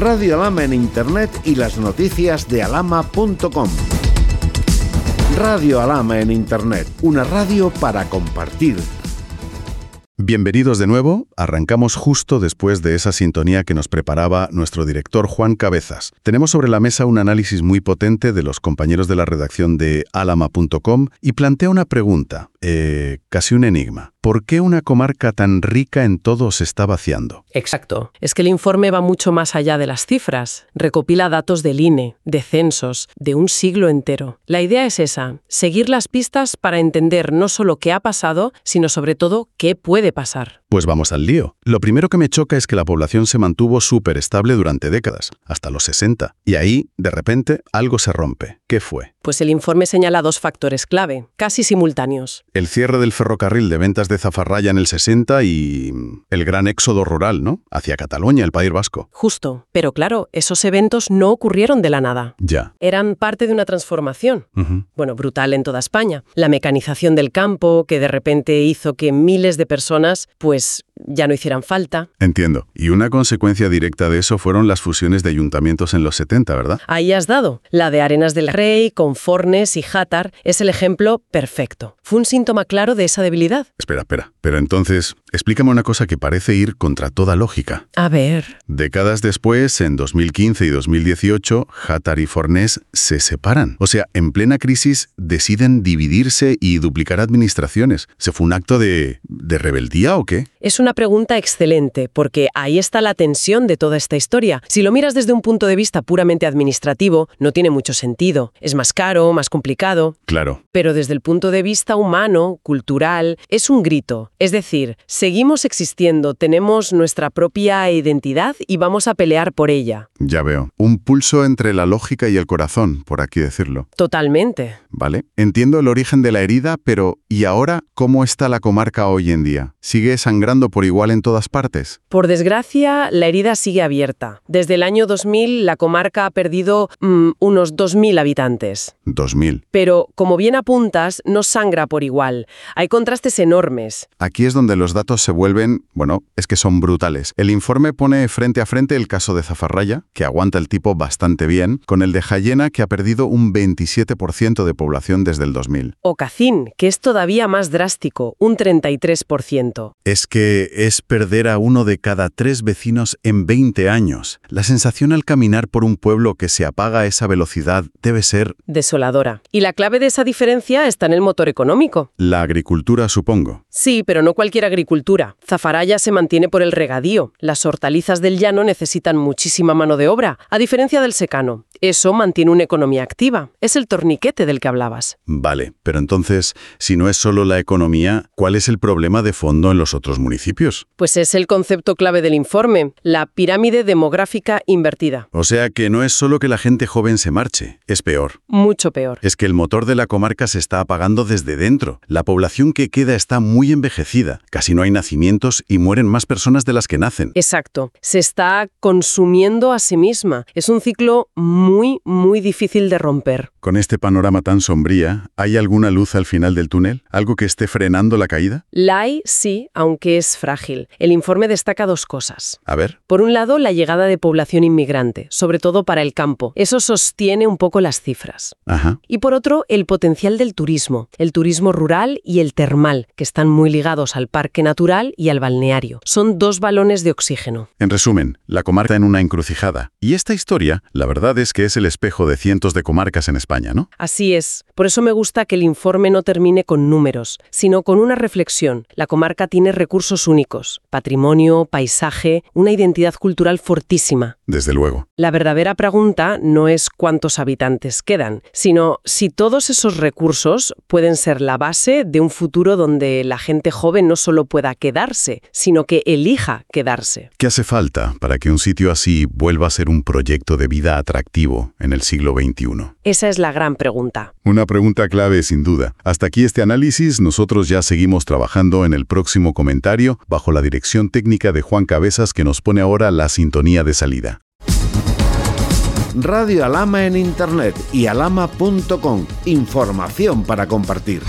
Radio Alama en Internet y las noticias de alama.com. Radio Alama en Internet, una radio para compartir. Bienvenidos de nuevo, arrancamos justo después de esa sintonía que nos preparaba nuestro director Juan Cabezas. Tenemos sobre la mesa un análisis muy potente de los compañeros de la redacción de alama.com y plantea una pregunta, eh, casi un enigma. ¿Por qué una comarca tan rica en todo se está vaciando? Exacto. Es que el informe va mucho más allá de las cifras. Recopila datos del INE, de censos, de un siglo entero. La idea es esa, seguir las pistas para entender no solo qué ha pasado, sino sobre todo qué puede pasar. Pues vamos al lío. Lo primero que me choca es que la población se mantuvo súper estable durante décadas, hasta los 60. Y ahí, de repente, algo se rompe. ¿Qué fue? Pues el informe señala dos factores clave, casi simultáneos. El cierre del ferrocarril de ventas de Zafarraya en el 60 y el gran éxodo rural, ¿no? Hacia Cataluña, el País Vasco. Justo. Pero claro, esos eventos no ocurrieron de la nada. Ya. Eran parte de una transformación. Bueno, brutal en toda España. La mecanización del campo, que de repente hizo que miles de personas, pues, ya no hicieran falta. Entiendo. Y una consecuencia directa de eso fueron las fusiones de ayuntamientos en los 70, ¿verdad? Ahí has dado. La de Arenas del Rey, con Fornes y Játar es el ejemplo perfecto. Fue un síntoma claro de esa debilidad. Espera, espera. Pero entonces, explícame una cosa que parece ir contra toda lógica. A ver. Décadas después, en 2015 y 2018, Hatar y Fornés se separan. O sea, en plena crisis deciden dividirse y duplicar administraciones. ¿Se fue un acto de, de rebeldía o qué? Es una pregunta excelente, porque ahí está la tensión de toda esta historia. Si lo miras desde un punto de vista puramente administrativo, no tiene mucho sentido. Es más caro, más complicado. Claro. Pero desde el punto de vista humano, cultural, es un grito. Es decir, seguimos existiendo, tenemos nuestra propia identidad y vamos a pelear por ella. Ya veo. Un pulso entre la lógica y el corazón, por aquí decirlo. Totalmente. ¿Vale? Entiendo el origen de la herida, pero ¿y ahora cómo está la comarca hoy en día? ¿Sigue sangrando por igual en todas partes? Por desgracia, la herida sigue abierta. Desde el año 2000, la comarca ha perdido mm, unos 2.000 habitantes. 2000. Pero, como bien apuntas, no sangra por igual. Hay contrastes enormes. Aquí es donde los datos se vuelven, bueno, es que son brutales. El informe pone frente a frente el caso de Zafarraya, que aguanta el tipo bastante bien, con el de Jayena, que ha perdido un 27% de población desde el 2000. O Cacín, que es todavía más drástico, un 33%. Es que es perder a uno de cada tres vecinos en 20 años. La sensación al caminar por un pueblo que se apaga a esa velocidad debe ser Desoladora. Y la clave de esa diferencia está en el motor económico. la agricultura, supongo. Sí, pero no cualquier agricultura. Zafaraya se mantiene por el regadío. Las hortalizas del llano necesitan muchísima mano de obra, a diferencia del secano. Eso mantiene una economía activa. Es el torniquete del que hablabas. Vale, pero entonces, si no es solo la economía, ¿cuál es el problema de fondo en los otros municipios? Pues es el concepto clave del informe, la pirámide demográfica invertida. O sea que no es solo que la gente joven se marche, es peor. Mucho peor. Es que el motor de la comarca se está apagando desde dentro. La población que queda está muy envejecida. Casi no hay nacimientos y mueren más personas de las que nacen. Exacto. Se está consumiendo a sí misma. Es un ciclo muy, muy difícil de romper. Con este panorama tan sombría, ¿hay alguna luz al final del túnel? ¿Algo que esté frenando la caída? La hay, sí, aunque es frágil. El informe destaca dos cosas. A ver. Por un lado, la llegada de población inmigrante, sobre todo para el campo. Eso sostiene un poco las cifras. Ajá. Y por otro, el potencial del turismo, el turismo rural y el termal, que están muy ligados al parque natural y al balneario. Son dos balones de oxígeno. En resumen, la comarca en una encrucijada. Y esta historia, la verdad es que es el espejo de cientos de comarcas en España, ¿no? Así es. Por eso me gusta que el informe no termine con números, sino con una reflexión. La comarca tiene recursos únicos, patrimonio, paisaje, una identidad cultural fortísima. Desde luego. La verdadera pregunta no es cuántos habitantes quedan, sino si todos esos recursos pueden ser la base de un futuro donde la gente joven no solo pueda quedarse, sino que elija quedarse. ¿Qué hace falta para que un sitio así vuelva a ser un proyecto de vida atractivo en el siglo XXI? Esa es la gran pregunta. Una pregunta clave, sin duda. Hasta aquí este análisis, nosotros ya seguimos trabajando en el próximo comentario bajo la dirección técnica de Juan Cabezas que nos pone ahora la sintonía de salida. Radio Alama en Internet y alama.com. Información para compartir.